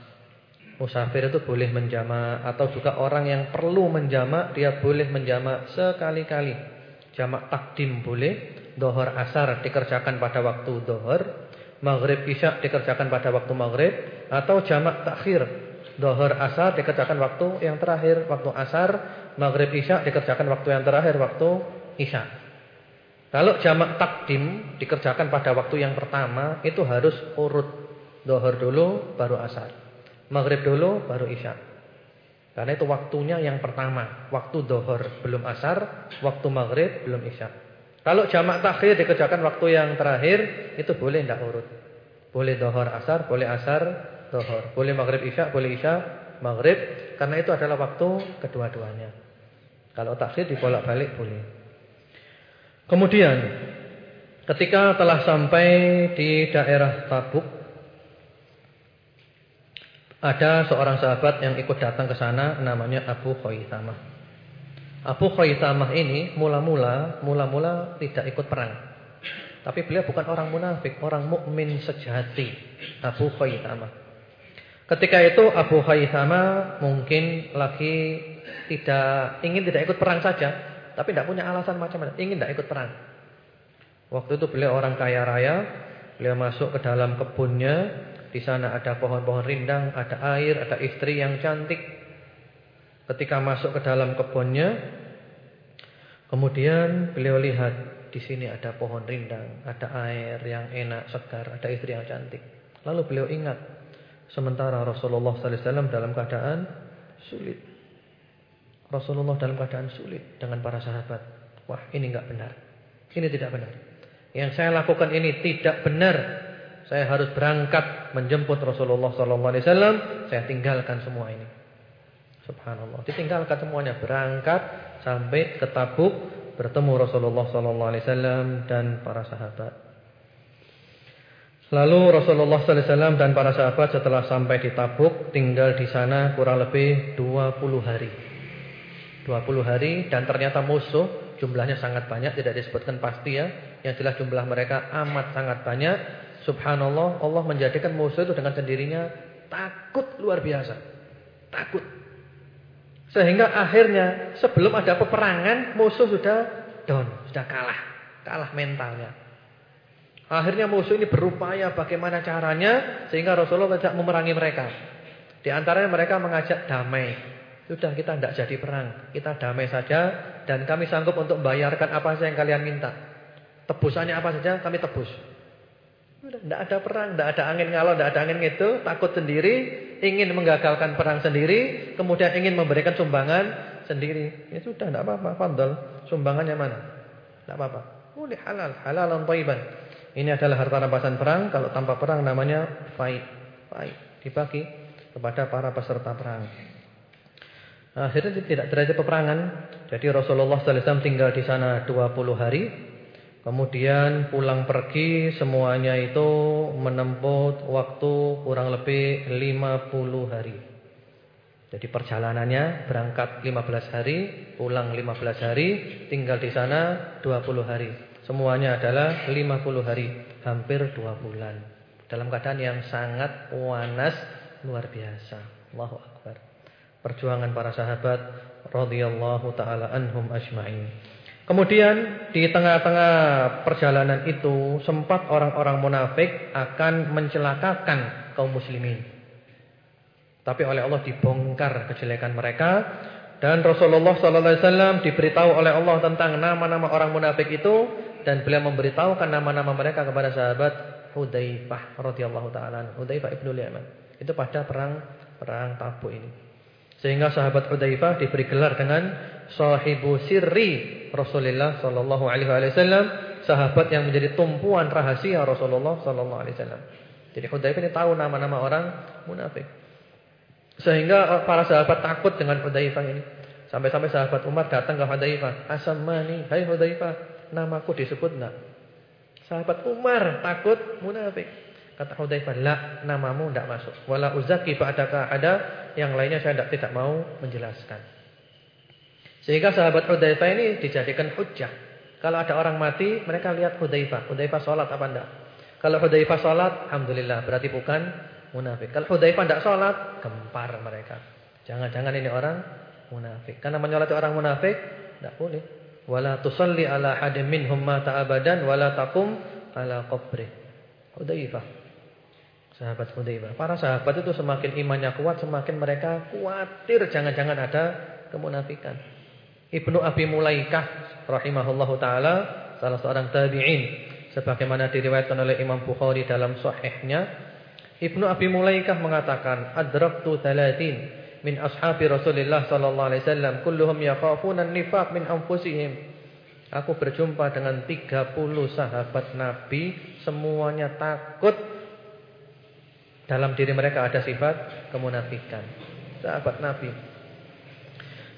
Musafir itu boleh menjamak atau juga orang yang perlu menjamak dia boleh menjamak sekali-kali. Jamak takdim boleh dohor asar dikerjakan pada waktu dohor, maghrib isya dikerjakan pada waktu maghrib, atau jamak takhir dohor asar dikerjakan waktu yang terakhir waktu asar, maghrib isya dikerjakan waktu yang terakhir waktu isya. Kalau jamak takdim dikerjakan pada waktu yang pertama itu harus urut. Dohor dulu baru asar. Maghrib dulu baru isya. Karena itu waktunya yang pertama. Waktu dohor belum asar. Waktu maghrib belum isya. Kalau jamak takhir dikerjakan waktu yang terakhir. Itu boleh tidak urut. Boleh dohor asar, boleh asar, dohor. Boleh maghrib isya, boleh isya, maghrib. Karena itu adalah waktu kedua-duanya. Kalau takhir dibolak-balik boleh. Kemudian ketika telah sampai di daerah Tabuk ada seorang sahabat yang ikut datang ke sana namanya Abu Khaisamah. Abu Khaisamah ini mula-mula mula-mula tidak ikut perang. Tapi beliau bukan orang munafik, orang mukmin sejati. Abu Khaisamah. Ketika itu Abu Khaisamah mungkin lagi tidak ingin tidak ikut perang saja, tapi tidak punya alasan macam-macam, ingin tidak ikut perang. Waktu itu beliau orang kaya raya, beliau masuk ke dalam kebunnya, di sana ada pohon-pohon rindang, ada air, ada istri yang cantik. Ketika masuk ke dalam kebunnya, kemudian beliau lihat di sini ada pohon rindang, ada air yang enak, segar, ada istri yang cantik. Lalu beliau ingat, sementara Rasulullah SAW dalam keadaan sulit. Rasulullah dalam keadaan sulit dengan para sahabat. Wah, ini enggak benar. Ini tidak benar. Yang saya lakukan ini tidak benar. Saya harus berangkat menjemput Rasulullah sallallahu alaihi wasallam, saya tinggalkan semua ini. Subhanallah. Ditinggalkan semuanya, berangkat sampai ke Tabuk bertemu Rasulullah sallallahu alaihi wasallam dan para sahabat. Lalu Rasulullah sallallahu alaihi wasallam dan para sahabat setelah sampai di Tabuk tinggal di sana kurang lebih 20 hari. 20 hari dan ternyata musuh jumlahnya sangat banyak tidak disebutkan pasti ya yang jelas jumlah mereka amat sangat banyak subhanallah Allah menjadikan musuh itu dengan sendirinya takut luar biasa takut sehingga akhirnya sebelum ada peperangan musuh sudah down sudah kalah kalah mentalnya akhirnya musuh ini berupaya bagaimana caranya sehingga Rasulullah tidak memerangi mereka di antaranya mereka mengajak damai sudah kita tidak jadi perang. Kita damai saja dan kami sanggup untuk membayarkan apa saja yang kalian minta. Tebusannya apa saja kami tebus. Tidak ada perang, tidak ada angin ngalor, tidak ada angin itu, takut sendiri, ingin menggagalkan perang sendiri, kemudian ingin memberikan sumbangan sendiri. Ya sudah, tidak apa-apa, fadl. Sumbangannya mana? Tidak apa-apa. Boleh halal, halal thayyiban. Ini adalah harta rampasan perang, kalau tanpa perang namanya faid. Faid dibagi kepada para peserta perang. Akhirnya tidak terjadi peperangan. Jadi Rasulullah SAW tinggal di sana 20 hari. Kemudian pulang pergi semuanya itu menempuh waktu kurang lebih 50 hari. Jadi perjalanannya berangkat 15 hari, pulang 15 hari, tinggal di sana 20 hari. Semuanya adalah 50 hari, hampir 2 bulan. Dalam keadaan yang sangat wanas luar biasa. Allahu Akbar perjuangan para sahabat radhiyallahu taala anhum ajmain. Kemudian di tengah-tengah perjalanan itu sempat orang-orang munafik akan mencelakakan kaum muslimin. Tapi oleh Allah dibongkar kejelekan mereka dan Rasulullah sallallahu alaihi wasallam diberitahu oleh Allah tentang nama-nama orang munafik itu dan beliau memberitahukan nama-nama mereka kepada sahabat Hudzaifah radhiyallahu taala, Hudzaifah ibnu Yaman. Itu pada perang perang Tabuk ini. Sehingga sahabat Hudzaifah diberi gelar dengan sahibu sirri Rasulullah sallallahu alaihi wasallam, sahabat yang menjadi tumpuan rahasia Rasulullah sallallahu alaihi wasallam. Jadi Hudzaifah ini tahu nama-nama orang munafik. Sehingga para sahabat takut dengan Hudzaifah ini. Sampai-sampai sahabat Umar datang ke Hudzaifah, "Asamani, hai Hudzaifah, namaku disebut enggak?" Sahabat Umar takut munafik. Kata Hudzaifah, "La, namamu tidak masuk. Wala uzaki ba'daka ada yang lainnya saya tidak tidak mau menjelaskan." Sehingga sahabat Hudzaifah ini dijadikan hujjah. Kalau ada orang mati, mereka lihat Hudzaifah. Hudzaifah salat apa enggak? Kalau Hudzaifah salat, alhamdulillah, berarti bukan munafik. Kalau Hudzaifah tidak salat, gempar mereka. Jangan-jangan ini orang munafik. Karena menyolati orang munafik tidak boleh. Wala tusalli ala hadim minhum mata abadan wala taqum ala qabri. Hudzaifah. Sahabat Hudzaifah. Para sahabat itu semakin imannya kuat, semakin mereka khawatir jangan-jangan ada kemunafikan. Ibnu Abi Mulaikah rahimahullahu taala salah seorang tabi'in sebagaimana diriwayatkan oleh Imam Bukhari dalam sahihnya. Ibnu Abi Mulaikah mengatakan adraktu 30 min ashabi Rasulullah sallallahu alaihi wasallam kulluhum yakhafuna an-nifaq min anfusihim. Aku berjumpa dengan 30 sahabat Nabi semuanya takut dalam diri mereka ada sifat kemunafikan. Sahabat Nabi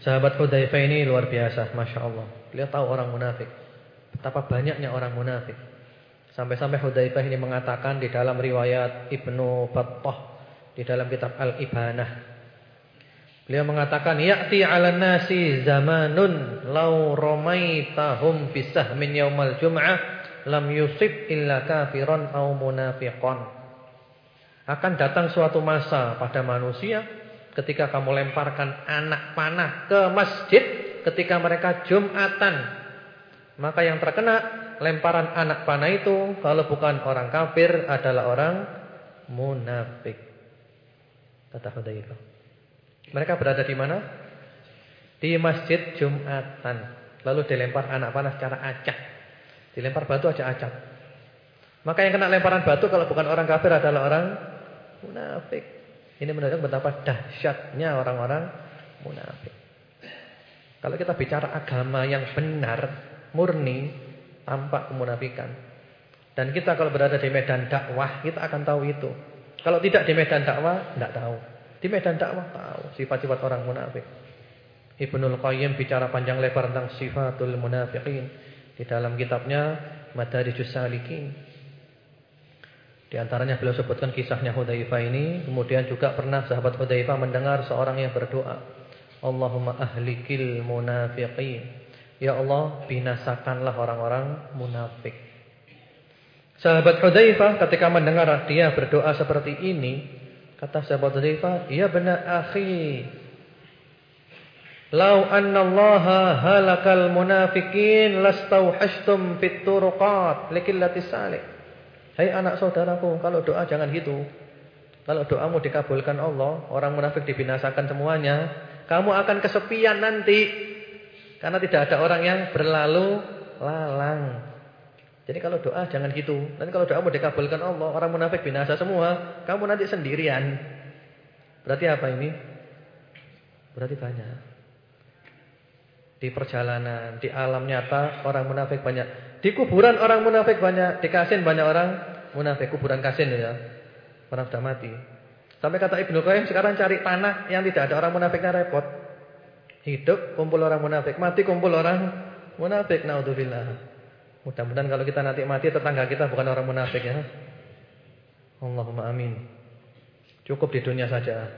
Sahabat Hudzaifah ini luar biasa, Masya Allah. Beliau tahu orang munafik. Betapa banyaknya orang munafik. Sampai-sampai Hudzaifah ini mengatakan di dalam riwayat Ibnu Battah. Di dalam kitab Al-Ibanah. Beliau mengatakan, Ya'ti ala nasi zamanun law romaitahum bisahmin yaumal jum'ah lam yusib illa kafiran au munafiqan. Akan datang suatu masa pada manusia ketika kamu lemparkan anak panah ke masjid ketika mereka Jumatan. Maka yang terkena lemparan anak panah itu kalau bukan orang kafir adalah orang munafik. Kata Hudzaifah. Mereka berada di mana? Di masjid Jumatan. Lalu dilempar anak panah secara acak. Dilempar batu aja acak. Maka yang kena lemparan batu kalau bukan orang kafir adalah orang munafik. Ini menunjukkan betapa dahsyatnya orang-orang munafik. Kalau kita bicara agama yang benar, murni, tampak kemunafikan. Dan kita kalau berada di medan dakwah, kita akan tahu itu. Kalau tidak di medan dakwah, tidak tahu. Di medan dakwah tahu sifat-sifat orang munafik. Ibnul Qayyim bicara panjang lebar tentang sifatul munafiqin di dalam kitabnya Madarijus Salikin. Di antaranya beliau sebutkan kisahnya Hudzaifah ini, kemudian juga pernah sahabat Hudzaifah mendengar seorang yang berdoa, Allahumma ahlikil munafiqin. Ya Allah, binasakanlah orang-orang munafik. Sahabat Hudzaifah ketika mendengar dia berdoa seperti ini, kata sahabat Hudzaifah, "Ya benar akhi, Lau anna Allah halakal munafiqin lastauhashtum fit turuqat likillati salik." Hai anak saudaraku, kalau doa jangan gitu. Kalau doamu dikabulkan Allah, orang munafik dibinasakan semuanya, kamu akan kesepian nanti. Karena tidak ada orang yang berlalu lalang. Jadi kalau doa jangan gitu. Dan kalau doamu dikabulkan Allah, orang munafik binasa semua, kamu nanti sendirian. Berarti apa ini? Berarti banyak. Di perjalanan, di alam nyata orang munafik banyak. Di kuburan orang munafik banyak, di kasin banyak orang munafik, kuburan kasin ya. Orang sudah mati. Sampai kata Ibnu Qayyim sekarang cari tanah yang tidak ada orang munafiknya repot. Hidup kumpul orang munafik, mati kumpul orang munafik. Naudzubillah. Mudah-mudahan kalau kita nanti mati tetangga kita bukan orang munafik ya. Allahumma amin. Cukup di dunia saja.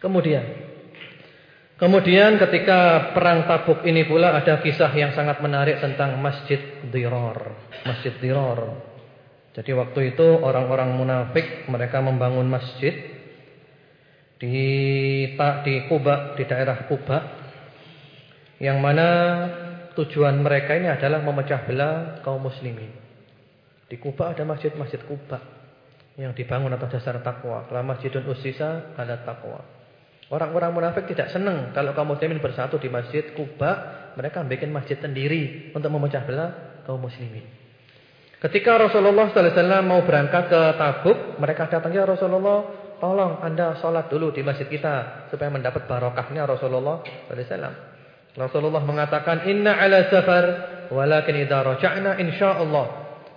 Kemudian Kemudian ketika perang Tabuk ini pula ada kisah yang sangat menarik tentang Masjid Dirar. Masjid Dirar. Jadi waktu itu orang-orang munafik mereka membangun masjid di tak di Kuba, di daerah Kuba. Yang mana tujuan mereka ini adalah memecah belah kaum muslimin. Di Kuba ada masjid-masjid Kuba yang dibangun atas dasar takwa. Kalau masjidun usisa ada takwa. Orang-orang munafik tidak senang kalau kaum muslimin bersatu di masjid Kuba, mereka bikin masjid sendiri untuk memecah belah kaum muslimin. Ketika Rasulullah sallallahu alaihi wasallam mau berangkat ke Tabuk, mereka datang ya Rasulullah, tolong Anda sholat dulu di masjid kita supaya mendapat barokahnya Rasulullah sallallahu alaihi wasallam. Rasulullah mengatakan, "Inna ala safar, walakin idza raja'na insyaallah."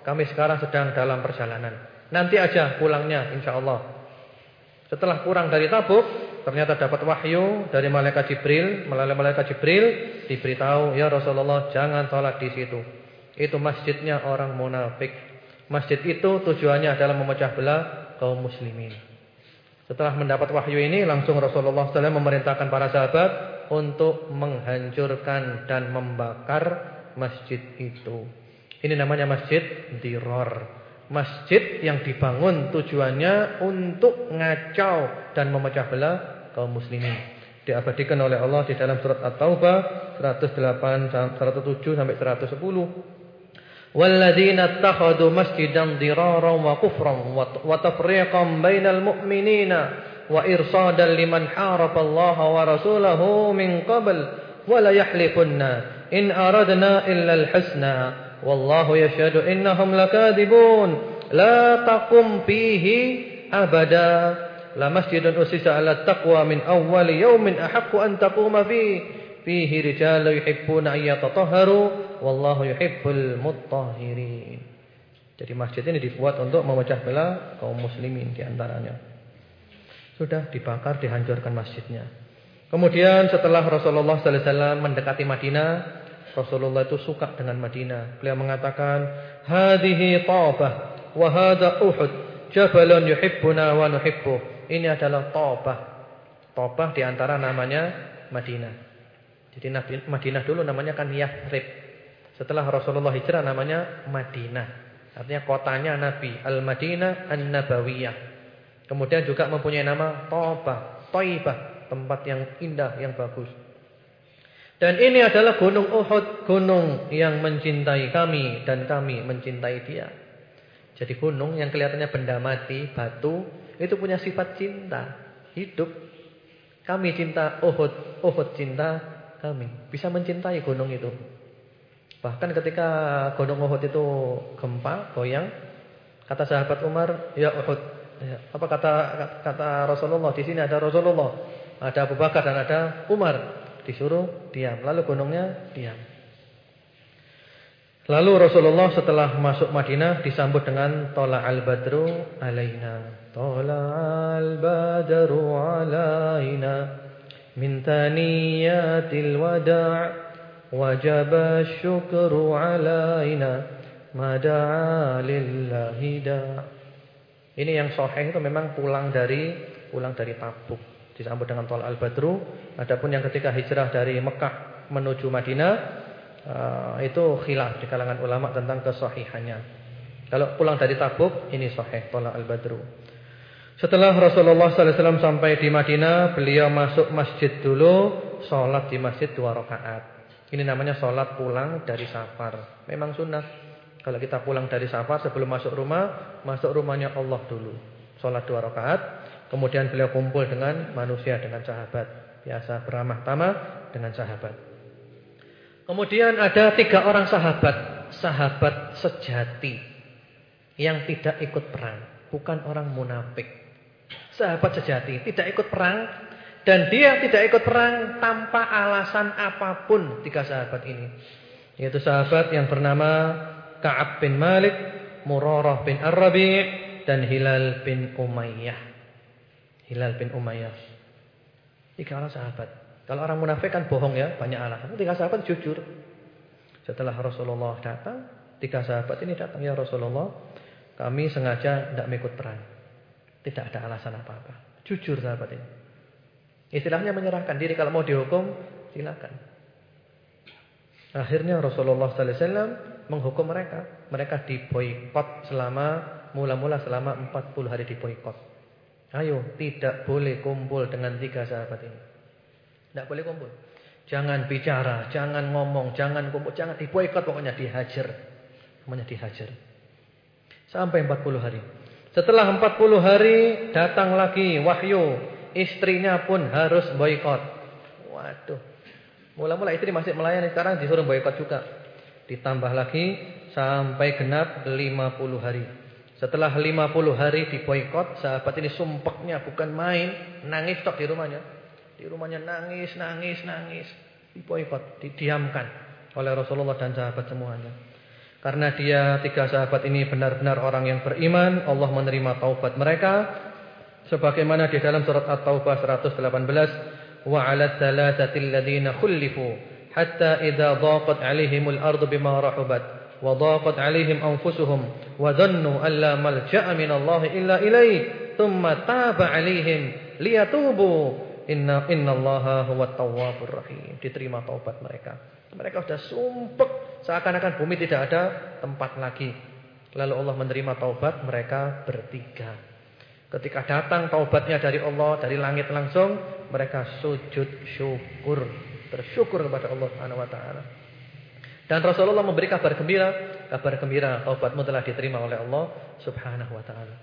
Kami sekarang sedang dalam perjalanan. Nanti aja pulangnya insyaallah. Setelah kurang dari Tabuk, ternyata dapat wahyu dari malaikat Jibril, melalui malaikat Jibril diberitahu, "Ya Rasulullah, jangan sholat di situ. Itu masjidnya orang munafik. Masjid itu tujuannya adalah memecah belah kaum muslimin." Setelah mendapat wahyu ini, langsung Rasulullah SAW memerintahkan para sahabat untuk menghancurkan dan membakar masjid itu. Ini namanya masjid Diror. Masjid yang dibangun tujuannya untuk ngacau dan memecah belah kaum muslimin. Diabadikan oleh Allah di dalam surat At-Taubah 108 107 sampai 110. Walladzina ittakhadhu masjidan diraran wa kufran wa tafriqan bainal mu'minina wa irsadan liman haraba Allah wa rasulahu min qabl wa la yahlifunna in aradna illa al-husna wallahu yashhadu innahum lakadibun la taqum fihi abada la masjidun usisa ala taqwa min awwal yawmin ahaqqu an taquma fihi fihi rijalun yuhibbuna ayyatatahharu wallahu yuhibbul mutahhirin. Jadi masjid ini dibuat untuk memecah belah kaum muslimin di antaranya. Sudah dibakar, dihancurkan masjidnya. Kemudian setelah Rasulullah wasallam mendekati Madinah, Rasulullah itu suka dengan Madinah. Beliau mengatakan, "Hadhihi Thabah wa hadha Uhud, jabalun yuhibbuna wa nuhibbu." Ini adalah Thabah. Thabah di antara namanya Madinah. Jadi Madinah dulu namanya kan Yathrib. Setelah Rasulullah hijrah namanya Madinah. Artinya kotanya Nabi, Al-Madinah An-Nabawiyah. Kemudian juga mempunyai nama Tobah, Toibah, tempat yang indah, yang bagus. Dan ini adalah gunung Uhud, gunung yang mencintai kami dan kami mencintai dia. Jadi gunung yang kelihatannya benda mati, batu, itu punya sifat cinta, hidup. Kami cinta Uhud, Uhud cinta kami bisa mencintai gunung itu. Bahkan ketika gunung Uhud itu gempa, goyang, kata sahabat Umar, "Ya Uhud." Ya, apa kata kata Rasulullah? Di sini ada Rasulullah, ada Abu Bakar dan ada Umar disuruh diam. Lalu gunungnya diam. Lalu Rasulullah setelah masuk Madinah disambut dengan tola al badru alaina. Tola al badru alaina mintaniyatil wada' wajaba syukru alaina madaalillahi da'. Ini yang sahih itu memang pulang dari pulang dari Tabuk disambut dengan tol Al-Badru. Adapun yang ketika hijrah dari Mekah menuju Madinah uh, itu khilaf di kalangan ulama tentang kesahihannya. Kalau pulang dari Tabuk ini sahih tol Al-Badru. Setelah Rasulullah SAW sampai di Madinah, beliau masuk masjid dulu, sholat di masjid dua rakaat. Ini namanya sholat pulang dari safar. Memang sunnah. Kalau kita pulang dari safar sebelum masuk rumah, masuk rumahnya Allah dulu. Sholat dua rakaat, kemudian beliau kumpul dengan manusia, dengan sahabat. Biasa beramah tamah dengan sahabat. Kemudian ada tiga orang sahabat, sahabat sejati yang tidak ikut perang, bukan orang munafik sahabat sejati, tidak ikut perang dan dia tidak ikut perang tanpa alasan apa pun tiga sahabat ini. Yaitu sahabat yang bernama Ka'ab bin Malik, Murarah bin Ar-Rabi' dan Hilal bin Umayyah. Hilal bin Umayyah. Tiga orang sahabat. Kalau orang munafik kan bohong ya, banyak alasan. Tiga sahabat jujur. Setelah Rasulullah datang, tiga sahabat ini datang ya Rasulullah, kami sengaja tidak mengikut perang. Tidak ada alasan apa-apa. Jujur sahabat ini. Istilahnya menyerahkan diri kalau mau dihukum silakan. Akhirnya Rasulullah sallallahu alaihi wasallam menghukum mereka. Mereka diboikot selama mula-mula selama 40 hari diboikot. Ayo, tidak boleh kumpul dengan tiga sahabat ini. Tidak boleh kumpul. Jangan bicara, jangan ngomong, jangan kumpul, jangan diboikot pokoknya dihajar. Namanya dihajar. Sampai 40 hari. Setelah 40 hari datang lagi wahyu, istrinya pun harus boikot. Waduh. Mula-mula istri masih melayani, sekarang disuruh boikot juga. Ditambah lagi sampai genap 50 hari. Setelah 50 hari diboikot, sahabat ini sumpeknya bukan main, nangis tok di rumahnya. Di rumahnya nangis, nangis, nangis. Diboikot, didiamkan oleh Rasulullah dan sahabat semuanya. Karena dia tiga sahabat ini benar-benar orang yang beriman, Allah menerima taubat mereka. Sebagaimana di dalam surat At-Taubah 118, wa 'ala thalathati alladziina khulifu hatta idza dhaqat 'alaihimul ardu bima rahubat dhaqat 'alaihim anfusuhum wa dhannu an la malja'a min Allah illa ilayhi thumma taba 'alaihim liyatubu inna innallaha huwat tawwabur rahim. Diterima taubat mereka. Mereka sudah sumpek Seakan-akan bumi tidak ada tempat lagi. Lalu Allah menerima taubat mereka bertiga. Ketika datang taubatnya dari Allah, dari langit langsung, mereka sujud syukur, bersyukur kepada Allah Subhanahu wa taala. Dan Rasulullah memberi kabar gembira, kabar gembira taubatmu telah diterima oleh Allah Subhanahu wa taala.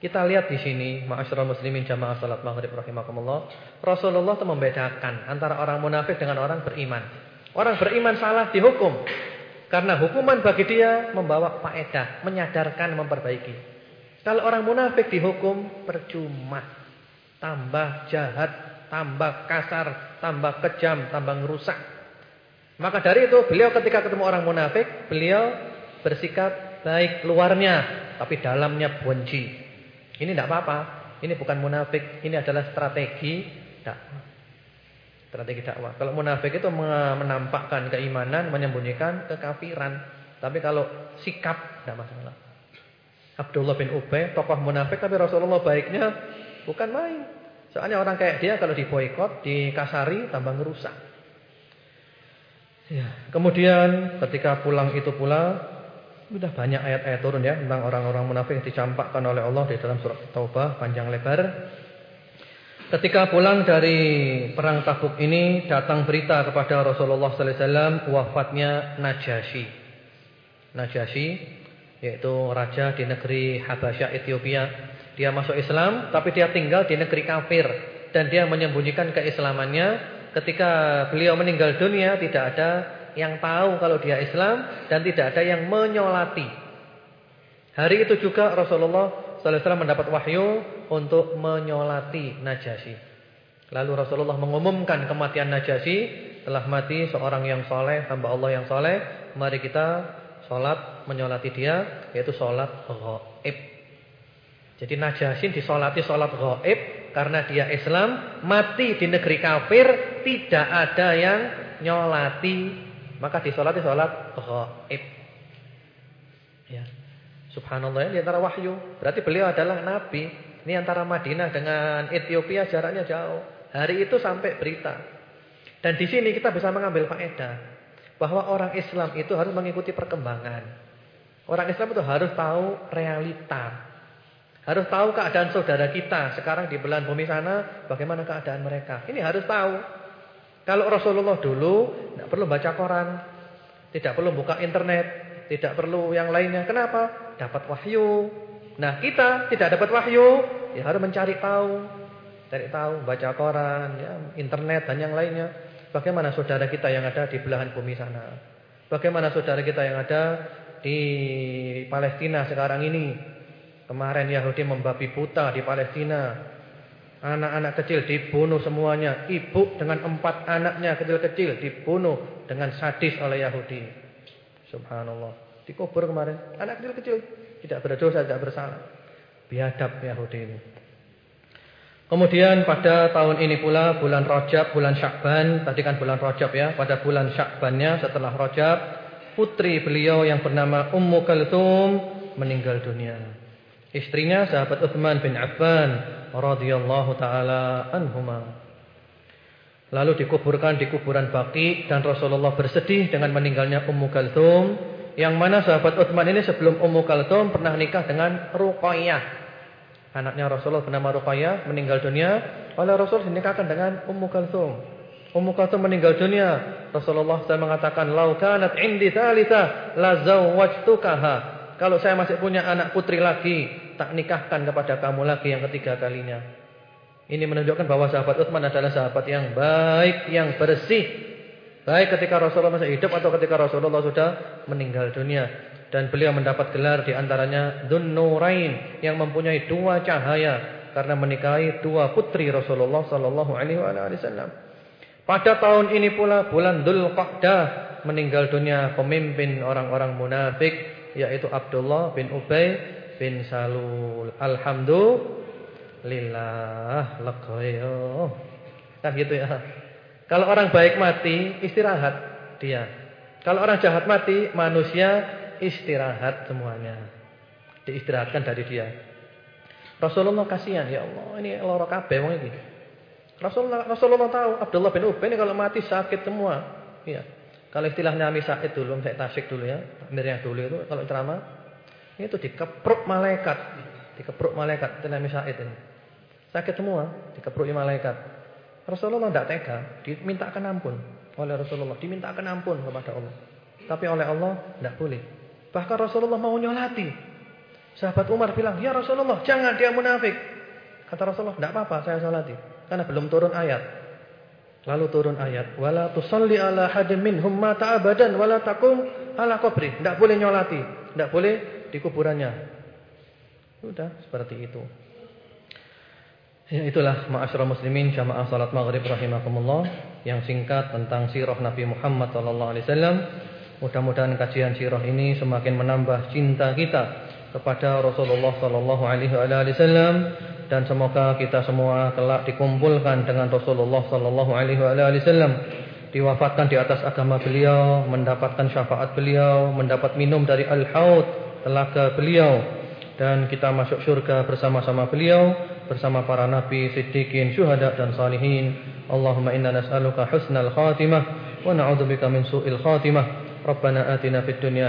Kita lihat di sini, ma'asyiral muslimin jamaah salat maghrib rahimakumullah, Rasulullah itu membedakan antara orang munafik dengan orang beriman. Orang beriman salah dihukum karena hukuman bagi dia membawa faedah, menyadarkan, memperbaiki. Kalau orang munafik dihukum percuma, tambah jahat, tambah kasar, tambah kejam, tambah ngerusak. Maka dari itu beliau ketika ketemu orang munafik, beliau bersikap baik luarnya, tapi dalamnya benci. Ini tidak apa-apa. Ini bukan munafik. Ini adalah strategi dakwah. Strategi dakwah. Kalau munafik itu menampakkan keimanan, menyembunyikan kekafiran. Tapi kalau sikap tidak masalah. Abdullah bin Ubay, tokoh munafik tapi Rasulullah baiknya bukan main. Soalnya orang kayak dia kalau diboikot, dikasari, tambah ngerusak. Ya. Kemudian ketika pulang itu pula sudah banyak ayat-ayat turun ya tentang orang-orang munafik yang dicampakkan oleh Allah di dalam surat Taubah panjang lebar. Ketika pulang dari perang Tabuk ini datang berita kepada Rasulullah sallallahu alaihi wasallam wafatnya Najasyi. Najasyi yaitu raja di negeri Habasyah Ethiopia. Dia masuk Islam tapi dia tinggal di negeri kafir dan dia menyembunyikan keislamannya. Ketika beliau meninggal dunia tidak ada yang tahu kalau dia Islam dan tidak ada yang menyolati. Hari itu juga Rasulullah wasallam mendapat wahyu untuk menyolati Najasyi. Lalu Rasulullah mengumumkan kematian Najasyi, telah mati seorang yang soleh, hamba Allah yang soleh. Mari kita sholat menyolati dia, yaitu sholat ghaib. Jadi Najasyi disolati sholat ghaib karena dia Islam, mati di negeri kafir, tidak ada yang nyolati maka disolati sholat ghaib. Ya. Subhanallah ini antara wahyu. Berarti beliau adalah nabi. Ini antara Madinah dengan Ethiopia jaraknya jauh. Hari itu sampai berita. Dan di sini kita bisa mengambil faedah bahwa orang Islam itu harus mengikuti perkembangan. Orang Islam itu harus tahu realita. Harus tahu keadaan saudara kita sekarang di belahan bumi sana bagaimana keadaan mereka. Ini harus tahu. Kalau Rasulullah dulu tidak perlu baca koran, tidak perlu buka internet, tidak perlu yang lainnya. Kenapa? Dapat wahyu. Nah, kita tidak dapat wahyu, ya harus mencari tahu. Cari tahu, baca koran, ya, internet dan yang lainnya. Bagaimana saudara kita yang ada di belahan bumi sana? Bagaimana saudara kita yang ada di Palestina sekarang ini? Kemarin Yahudi membabi buta di Palestina. Anak-anak kecil dibunuh semuanya. Ibu dengan empat anaknya kecil-kecil dibunuh dengan sadis oleh Yahudi. Subhanallah. Dikubur kemarin. Anak kecil-kecil. Tidak berdosa, tidak bersalah. Biadab Yahudi ini. Kemudian pada tahun ini pula bulan Rajab, bulan Syakban, tadi kan bulan Rajab ya, pada bulan Syakbannya setelah Rajab, putri beliau yang bernama Ummu Kalthum meninggal dunia. Istrinya sahabat Uthman bin Affan radhiyallahu taala anhuma. Lalu dikuburkan di kuburan Baqi dan Rasulullah bersedih dengan meninggalnya Ummu Kalthum yang mana sahabat Utsman ini sebelum Ummu Kalthum pernah nikah dengan Ruqayyah. Anaknya Rasulullah bernama Ruqayyah meninggal dunia oleh Rasul dinikahkan dengan Ummu Kalthum. Ummu Kalthum meninggal dunia. Rasulullah SAW mengatakan, "Lau kanat indi thalitha la zawwajtukaha." Kalau saya masih punya anak putri lagi, tak nikahkan kepada kamu lagi yang ketiga kalinya. Ini menunjukkan bahwa sahabat Utsman adalah sahabat yang baik, yang bersih. Baik ketika Rasulullah masih hidup atau ketika Rasulullah sudah meninggal dunia. Dan beliau mendapat gelar di antaranya yang mempunyai dua cahaya karena menikahi dua putri Rasulullah sallallahu alaihi wasallam. Pada tahun ini pula bulan Dzulqa'dah meninggal dunia pemimpin orang-orang munafik yaitu Abdullah bin Ubay bin Salul. Alhamdulillah legoyo. Kan gitu ya. Kalau orang baik mati, istirahat dia. Kalau orang jahat mati, manusia istirahat semuanya. Diistirahatkan dari dia. Rasulullah kasihan, ya Allah, ini loro kabeh wong iki. Rasulullah Rasulullah tahu Abdullah bin Ubay ini kalau mati sakit semua. Iya. Kalau istilahnya Ami Said dulu, saya tasik dulu ya. Amir yang dulu itu kalau ceramah itu dikepruk malaikat, dikepruk malaikat Nabi Sa'id ini. Sakit semua, dikepruki malaikat. Rasulullah tidak tega, dimintakan ampun oleh Rasulullah, dimintakan ampun kepada Allah. Tapi oleh Allah tidak boleh. Bahkan Rasulullah mau nyolati. Sahabat Umar bilang, "Ya Rasulullah, jangan dia munafik." Kata Rasulullah, "Tidak apa-apa, saya solati." Karena belum turun ayat. Lalu turun ayat, "Wala tusalli ala hadim minhum mata abadan wala taqum ala qabri." Tidak boleh nyolati, tidak boleh di kuburannya. Sudah seperti itu. Ya itulah ma'asyiral muslimin jamaah salat maghrib rahimakumullah yang singkat tentang sirah Nabi Muhammad sallallahu alaihi wasallam. Mudah-mudahan kajian sirah ini semakin menambah cinta kita kepada Rasulullah sallallahu alaihi wasallam dan semoga kita semua kelak dikumpulkan dengan Rasulullah sallallahu alaihi wasallam diwafatkan di atas agama beliau, mendapatkan syafaat beliau, mendapat minum dari al-haud telaga beliau dan kita masuk surga bersama-sama beliau bersama para nabi, siddiqin, syuhada dan salihin. Allahumma inna nas'aluka husnal khatimah wa na'udzubika min su'il khatimah. Rabbana atina fid dunya